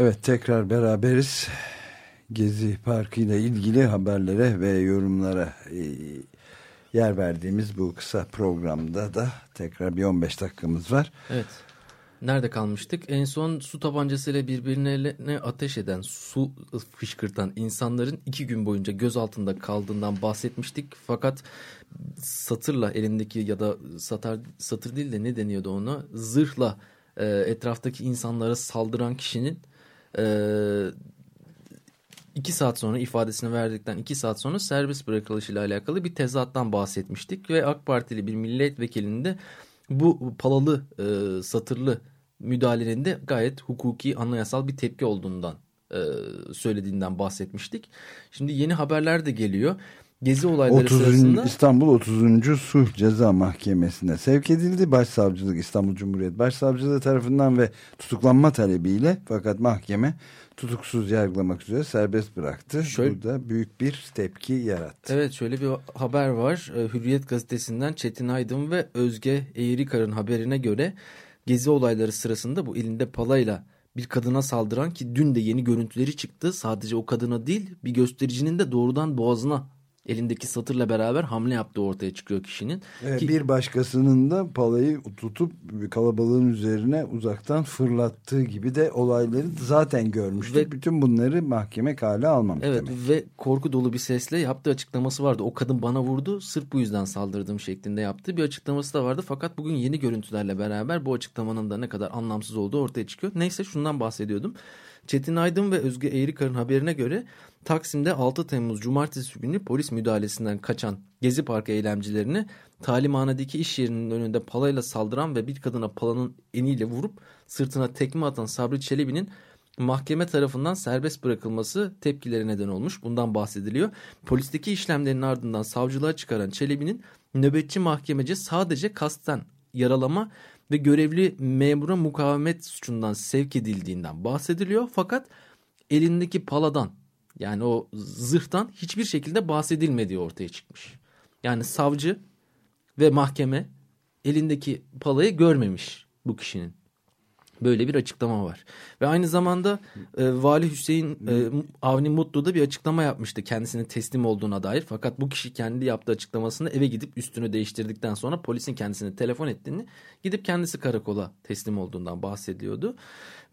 Evet tekrar beraberiz. Gezi Parkı ile ilgili haberlere ve yorumlara e, yer verdiğimiz bu kısa programda da tekrar bir 15 dakikamız var. Evet. Nerede kalmıştık? En son su tabancasıyla birbirine ateş eden, su fışkırtan insanların iki gün boyunca göz altında kaldığından bahsetmiştik. Fakat satırla elindeki ya da satar, satır değil de ne deniyordu ona? Zırhla e, etraftaki insanlara saldıran kişinin iki saat sonra ifadesini verdikten iki saat sonra serbest bırakılışıyla alakalı bir tezattan bahsetmiştik. Ve AK Partili bir milletvekilinin de bu palalı e, satırlı müdahalenin gayet hukuki anayasal bir tepki olduğundan e, söylediğinden bahsetmiştik. Şimdi yeni haberler de geliyor. Gezi olayları 30. sırasında İstanbul 30. Sulh Ceza Mahkemesi'ne sevk edildi. Başsavcılık İstanbul Cumhuriyet Başsavcılığı tarafından ve tutuklanma talebiyle fakat mahkeme tutuksuz yargılamak üzere serbest bıraktı. Şöyle, Burada büyük bir tepki yarattı. Evet şöyle bir haber var. Ee, Hürriyet gazetesinden Çetin Aydın ve Özge Eğrikar'ın haberine göre gezi olayları sırasında bu elinde palayla bir kadına saldıran ki dün de yeni görüntüleri çıktı. Sadece o kadına değil bir göstericinin de doğrudan boğazına elindeki satırla beraber hamle yaptığı ortaya çıkıyor kişinin. Evet, Ki, bir başkasının da palayı tutup kalabalığın üzerine uzaktan fırlattığı gibi de olayları zaten görmüştük. Ve, Bütün bunları mahkeme kale almamış evet, demek. Ve korku dolu bir sesle yaptığı açıklaması vardı. O kadın bana vurdu sırf bu yüzden saldırdım şeklinde yaptığı bir açıklaması da vardı. Fakat bugün yeni görüntülerle beraber bu açıklamanın da ne kadar anlamsız olduğu ortaya çıkıyor. Neyse şundan bahsediyordum. Çetin Aydın ve Özge Eğrikar'ın haberine göre Taksim'de 6 Temmuz Cumartesi günü polis müdahalesinden kaçan Gezi Parkı eylemcilerini talimhanedeki iş yerinin önünde palayla saldıran ve bir kadına palanın eniyle vurup sırtına tekme atan Sabri Çelebi'nin mahkeme tarafından serbest bırakılması tepkileri neden olmuş. Bundan bahsediliyor. Polisteki işlemlerin ardından savcılığa çıkaran Çelebi'nin nöbetçi mahkemece sadece kasten yaralama ve görevli memura mukavemet suçundan sevk edildiğinden bahsediliyor. Fakat elindeki paladan yani o zırhtan hiçbir şekilde bahsedilmediği ortaya çıkmış. Yani savcı ve mahkeme elindeki palayı görmemiş bu kişinin. Böyle bir açıklama var. Ve aynı zamanda e, Vali Hüseyin e, Avni Mutlu da bir açıklama yapmıştı kendisinin teslim olduğuna dair. Fakat bu kişi kendi yaptığı açıklamasını eve gidip üstünü değiştirdikten sonra polisin kendisine telefon ettiğini gidip kendisi karakola teslim olduğundan bahsediyordu.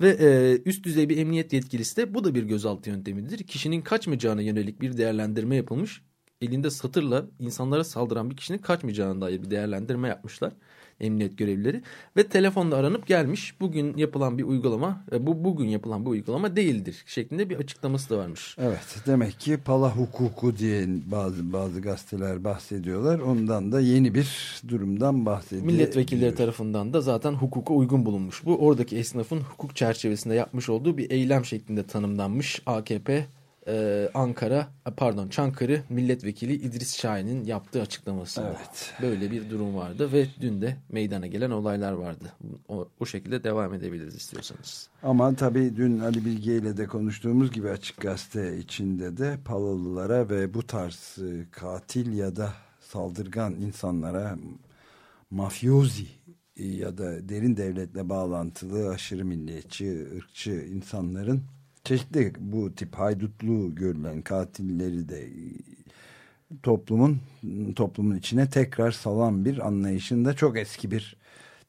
Ve e, üst düzey bir emniyet yetkilisi de bu da bir gözaltı yöntemidir. Kişinin kaçmayacağına yönelik bir değerlendirme yapılmış. Elinde satırla insanlara saldıran bir kişinin kaçmayacağına dair bir değerlendirme yapmışlar emniyet görevlileri ve telefonla aranıp gelmiş. Bugün yapılan bir uygulama e, bu bugün yapılan bir uygulama değildir şeklinde bir açıklaması da varmış. Evet demek ki pala hukuku diye bazı bazı gazeteler bahsediyorlar. Ondan da yeni bir durumdan bahsediyor. Milletvekilleri tarafından da zaten hukuka uygun bulunmuş. Bu oradaki esnafın hukuk çerçevesinde yapmış olduğu bir eylem şeklinde tanımlanmış AKP e, Ankara pardon Çankırı milletvekili İdris Şahin'in yaptığı açıklaması. Evet. Böyle bir durum vardı ve dün de meydana gelen olaylar vardı. O, o şekilde devam edebiliriz istiyorsanız. Ama tabii dün Ali Bilge ile de konuştuğumuz gibi açık gazete içinde de Palalılara ve bu tarz e, katil ya da saldırgan insanlara mafyozi ya da derin devletle bağlantılı aşırı milliyetçi, ırkçı insanların çeşitli bu tip haydutlu görülen katilleri de toplumun toplumun içine tekrar salan bir anlayışında çok eski bir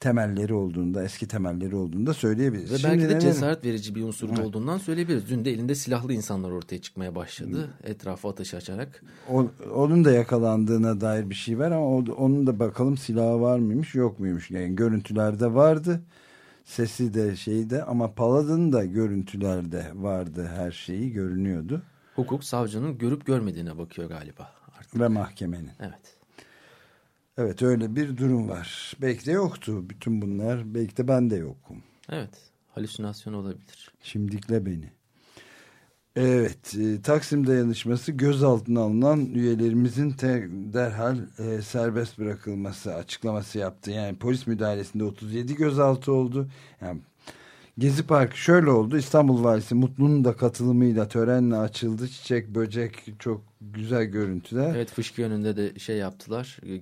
temelleri olduğunda, eski temelleri olduğunda söyleyebiliriz. Ve belki Şimdi de cesaret verici bir unsur evet. olduğundan söyleyebiliriz. Dün de elinde silahlı insanlar ortaya çıkmaya başladı. Etrafı ateş açarak. O, onun da yakalandığına dair bir şey var ama onun da bakalım silahı var mıymış yok muymuş. Yani görüntülerde vardı sesi de şeyi de ama Paladin da görüntülerde vardı her şeyi görünüyordu. Hukuk savcının görüp görmediğine bakıyor galiba artık. Ve mahkemenin. Evet. Evet öyle bir durum var. Belki de yoktu bütün bunlar. Belki de ben de yokum. Evet halüsinasyon olabilir. Şimdikle beni. Evet, e, Taksim dayanışması gözaltına alınan üyelerimizin te, derhal e, serbest bırakılması açıklaması yaptı. Yani polis müdahalesinde 37 gözaltı oldu. Yani Gezi Parkı şöyle oldu. İstanbul Valisi Mutlu'nun da katılımıyla törenle açıldı. Çiçek, böcek çok güzel görüntüler. Evet fışkı önünde de şey yaptılar. E,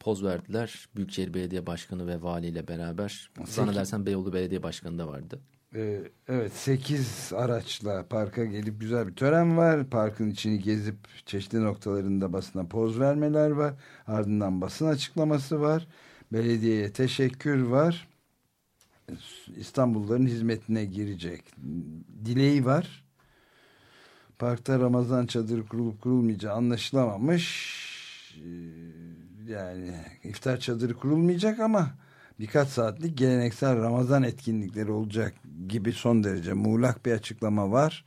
poz verdiler. Büyükşehir Belediye Başkanı ve valiyle beraber. Zannedersem Beyoğlu Belediye Başkanı da vardı. Ee, evet 8 araçla parka gelip güzel bir tören var. Parkın içini gezip çeşitli noktalarında basına poz vermeler var. Ardından basın açıklaması var. Belediyeye teşekkür var. İstanbulluların hizmetine girecek dileği var. Parkta Ramazan çadırı kurulup kurulmayacağı anlaşılamamış. Ee, yani iftar çadırı kurulmayacak ama birkaç saatlik geleneksel Ramazan etkinlikleri olacak gibi son derece muğlak bir açıklama var.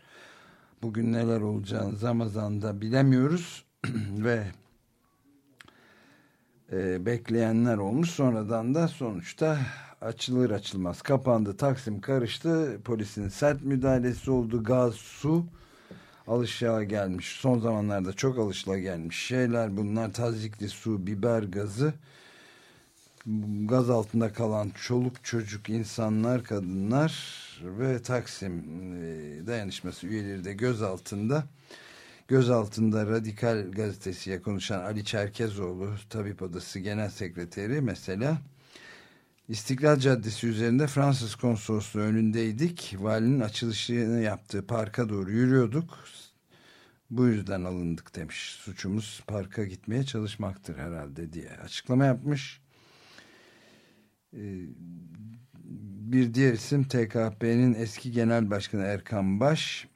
Bugün neler olacağını Ramazan'da bilemiyoruz ve e, bekleyenler olmuş. Sonradan da sonuçta açılır açılmaz kapandı. Taksim karıştı. Polisin sert müdahalesi oldu. Gaz, su alışığa gelmiş. Son zamanlarda çok alışıla gelmiş şeyler bunlar. Tazikli su, biber gazı gaz altında kalan çoluk çocuk insanlar, kadınlar ve Taksim e, dayanışması üyeleri de göz altında. Göz altında Radikal gazetesiye konuşan Ali Çerkezoğlu, Tabip Odası Genel Sekreteri mesela İstiklal Caddesi üzerinde Fransız konsolosluğu önündeydik. Valinin açılışını yaptığı parka doğru yürüyorduk. Bu yüzden alındık demiş. Suçumuz parka gitmeye çalışmaktır herhalde diye açıklama yapmış. Ee, bir diğer isim TKP'nin eski genel başkanı Erkan Baş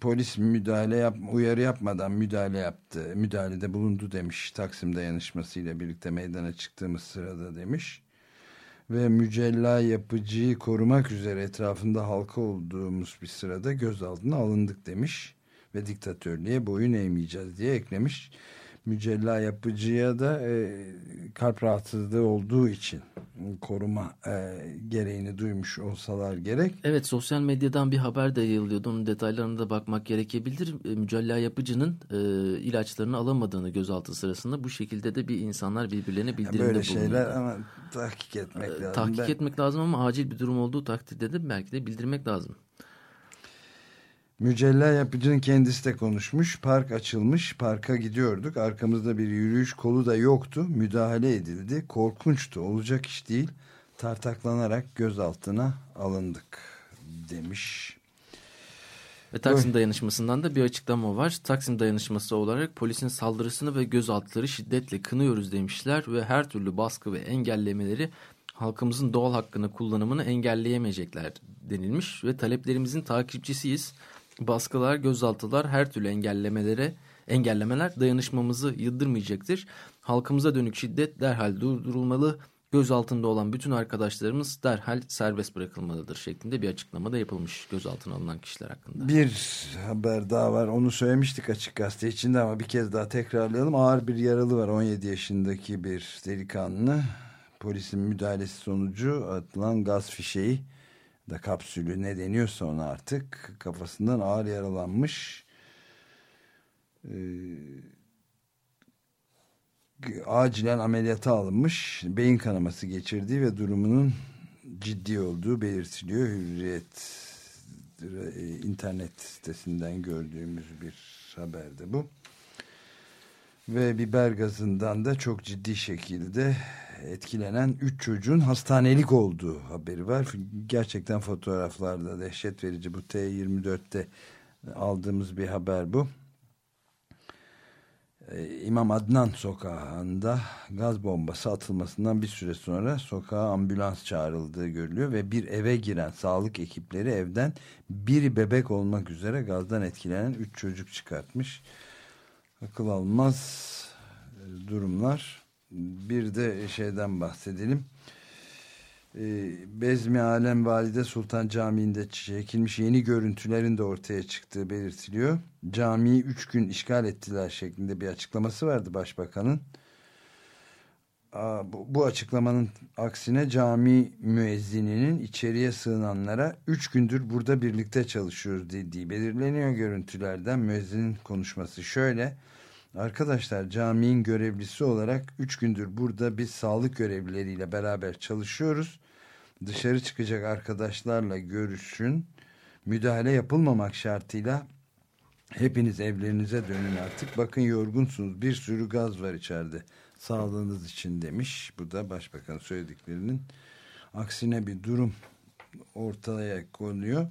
polis müdahale yap, uyarı yapmadan müdahale yaptı. Müdahalede bulundu demiş. Taksim dayanışmasıyla birlikte meydana çıktığımız sırada demiş. Ve mücella yapıcıyı korumak üzere etrafında halka olduğumuz bir sırada gözaltına alındık demiş. Ve diktatörlüğe boyun eğmeyeceğiz diye eklemiş mücella yapıcıya da e, kalp rahatsızlığı olduğu için koruma e, gereğini duymuş olsalar gerek. Evet sosyal medyadan bir haber de yayılıyordu. Onun detaylarına da bakmak gerekebilir. E, mücella yapıcının e, ilaçlarını alamadığını gözaltı sırasında bu şekilde de bir insanlar birbirlerine bildirimde Böyle şeyler ama tahkik etmek e, lazım. Tahkik ben... etmek lazım ama acil bir durum olduğu takdirde de belki de bildirmek lazım. Mücella yapıcının kendisi de konuşmuş. Park açılmış. Parka gidiyorduk. Arkamızda bir yürüyüş kolu da yoktu. Müdahale edildi. Korkunçtu. Olacak iş değil. Tartaklanarak gözaltına alındık demiş. Ve Taksim dayanışmasından da bir açıklama var. Taksim dayanışması olarak polisin saldırısını ve gözaltıları şiddetle kınıyoruz demişler ve her türlü baskı ve engellemeleri halkımızın doğal hakkını kullanımını engelleyemeyecekler denilmiş ve taleplerimizin takipçisiyiz baskılar, gözaltılar, her türlü engellemelere engellemeler dayanışmamızı yıldırmayacaktır. Halkımıza dönük şiddet derhal durdurulmalı. Gözaltında olan bütün arkadaşlarımız derhal serbest bırakılmalıdır şeklinde bir açıklama da yapılmış gözaltına alınan kişiler hakkında. Bir haber daha var. Onu söylemiştik açık gazete içinde ama bir kez daha tekrarlayalım. Ağır bir yaralı var. 17 yaşındaki bir delikanlı. Polisin müdahalesi sonucu atılan gaz fişeği da kapsülü ne deniyorsa ona artık kafasından ağır yaralanmış. Ee, acilen ameliyata alınmış. Beyin kanaması geçirdiği ve durumunun ciddi olduğu belirtiliyor. Hürriyet e, internet sitesinden gördüğümüz bir haberde bu. Ve biber gazından da çok ciddi şekilde etkilenen 3 çocuğun hastanelik olduğu haberi var. Gerçekten fotoğraflarda dehşet verici. Bu T24'te aldığımız bir haber bu. Ee, İmam Adnan sokağında gaz bombası atılmasından bir süre sonra sokağa ambulans çağrıldığı görülüyor ve bir eve giren sağlık ekipleri evden biri bebek olmak üzere gazdan etkilenen 3 çocuk çıkartmış. Akıl almaz e, durumlar bir de şeyden bahsedelim. e, Bezmi Alem Valide Sultan Camii'nde çekilmiş yeni görüntülerin de ortaya çıktığı belirtiliyor. Camiyi üç gün işgal ettiler şeklinde bir açıklaması vardı başbakanın. Bu açıklamanın aksine cami müezzininin içeriye sığınanlara üç gündür burada birlikte çalışıyoruz dediği belirleniyor görüntülerden. Müezzinin konuşması şöyle. Arkadaşlar caminin görevlisi olarak üç gündür burada biz sağlık görevlileriyle beraber çalışıyoruz. Dışarı çıkacak arkadaşlarla görüşün. Müdahale yapılmamak şartıyla hepiniz evlerinize dönün artık. Bakın yorgunsunuz bir sürü gaz var içeride sağlığınız için demiş. Bu da başbakan söylediklerinin aksine bir durum ortaya konuyor.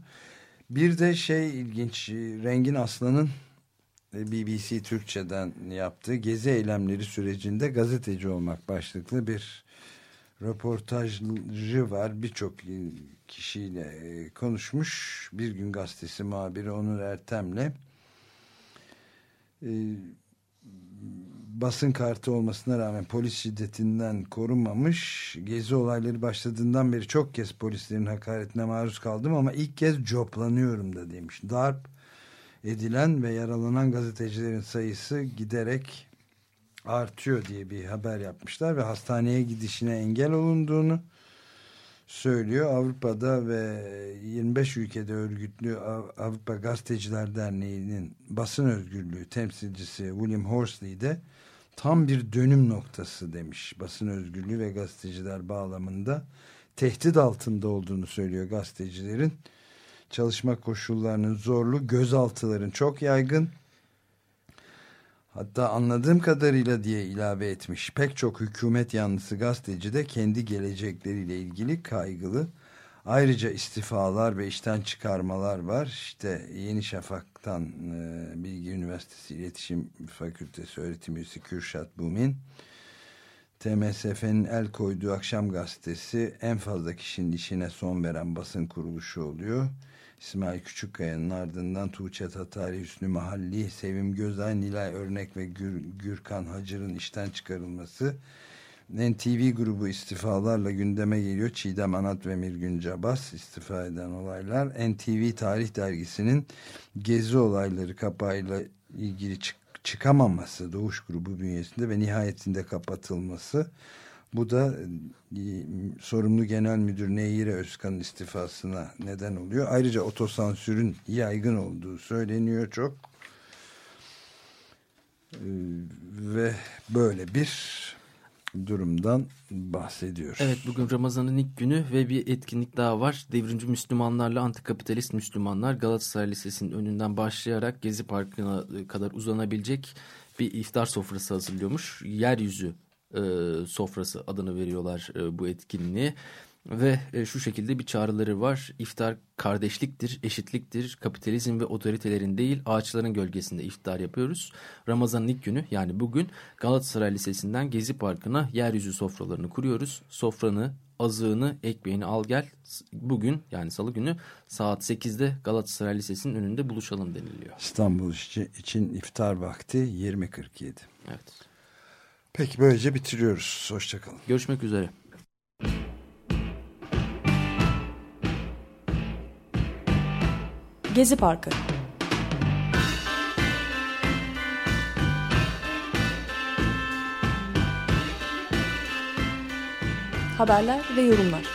Bir de şey ilginç Rengin Aslan'ın BBC Türkçe'den yaptığı gezi eylemleri sürecinde gazeteci olmak başlıklı bir röportajcı var. Birçok kişiyle konuşmuş. Bir gün gazetesi muhabiri Onur Ertem'le basın kartı olmasına rağmen polis şiddetinden korunmamış. Gezi olayları başladığından beri çok kez polislerin hakaretine maruz kaldım ama ilk kez coplanıyorum da demiş. Darp edilen ve yaralanan gazetecilerin sayısı giderek artıyor diye bir haber yapmışlar ve hastaneye gidişine engel olunduğunu söylüyor. Avrupa'da ve 25 ülkede örgütlü Avrupa Gazeteciler Derneği'nin basın özgürlüğü temsilcisi William Horsley de tam bir dönüm noktası demiş. Basın özgürlüğü ve gazeteciler bağlamında tehdit altında olduğunu söylüyor gazetecilerin. Çalışma koşullarının zorlu, gözaltıların çok yaygın. Hatta anladığım kadarıyla diye ilave etmiş. Pek çok hükümet yanlısı gazeteci de kendi gelecekleriyle ilgili kaygılı. Ayrıca istifalar ve işten çıkarmalar var. İşte Yeni Şafak'tan e, Bilgi Üniversitesi İletişim Fakültesi öğretim üyesi Kürşat Bumin. TMSF'nin el koyduğu akşam gazetesi en fazla kişinin işine son veren basın kuruluşu oluyor. İsmail Küçükkaya'nın ardından Tuğçe Tatari, Hüsnü Mahalli, Sevim Gözay, Nilay Örnek ve Gür, Gürkan Hacır'ın işten çıkarılması NTV grubu istifalarla gündeme geliyor. Çiğdem Anat ve Mirgün Cabas istifa eden olaylar. NTV Tarih Dergisi'nin gezi olayları kapağıyla ilgili çık çıkamaması Doğuş grubu bünyesinde ve nihayetinde kapatılması. Bu da e, sorumlu genel müdür Neyire Özkan'ın istifasına neden oluyor. Ayrıca otosansürün yaygın olduğu söyleniyor çok. E, ve böyle bir durumdan bahsediyoruz. Evet bugün Ramazan'ın ilk günü ve bir etkinlik daha var. Devrimci Müslümanlarla antikapitalist Müslümanlar Galatasaray Lisesi'nin önünden başlayarak Gezi Parkı'na kadar uzanabilecek bir iftar sofrası hazırlıyormuş. Yeryüzü e, sofrası adını veriyorlar e, bu etkinliğe. Ve e, şu şekilde bir çağrıları var. İftar kardeşliktir, eşitliktir. Kapitalizm ve otoritelerin değil ağaçların gölgesinde iftar yapıyoruz. Ramazan'ın ilk günü yani bugün Galatasaray Lisesi'nden Gezi Parkı'na yeryüzü sofralarını kuruyoruz. Sofranı, azığını, ekmeğini al gel. Bugün yani salı günü saat 8'de Galatasaray Lisesi'nin önünde buluşalım deniliyor. İstanbul için iftar vakti 20.47. Evet. Peki böylece bitiriyoruz. Hoşçakalın. Görüşmek üzere. Gezi Parkı Haberler ve yorumlar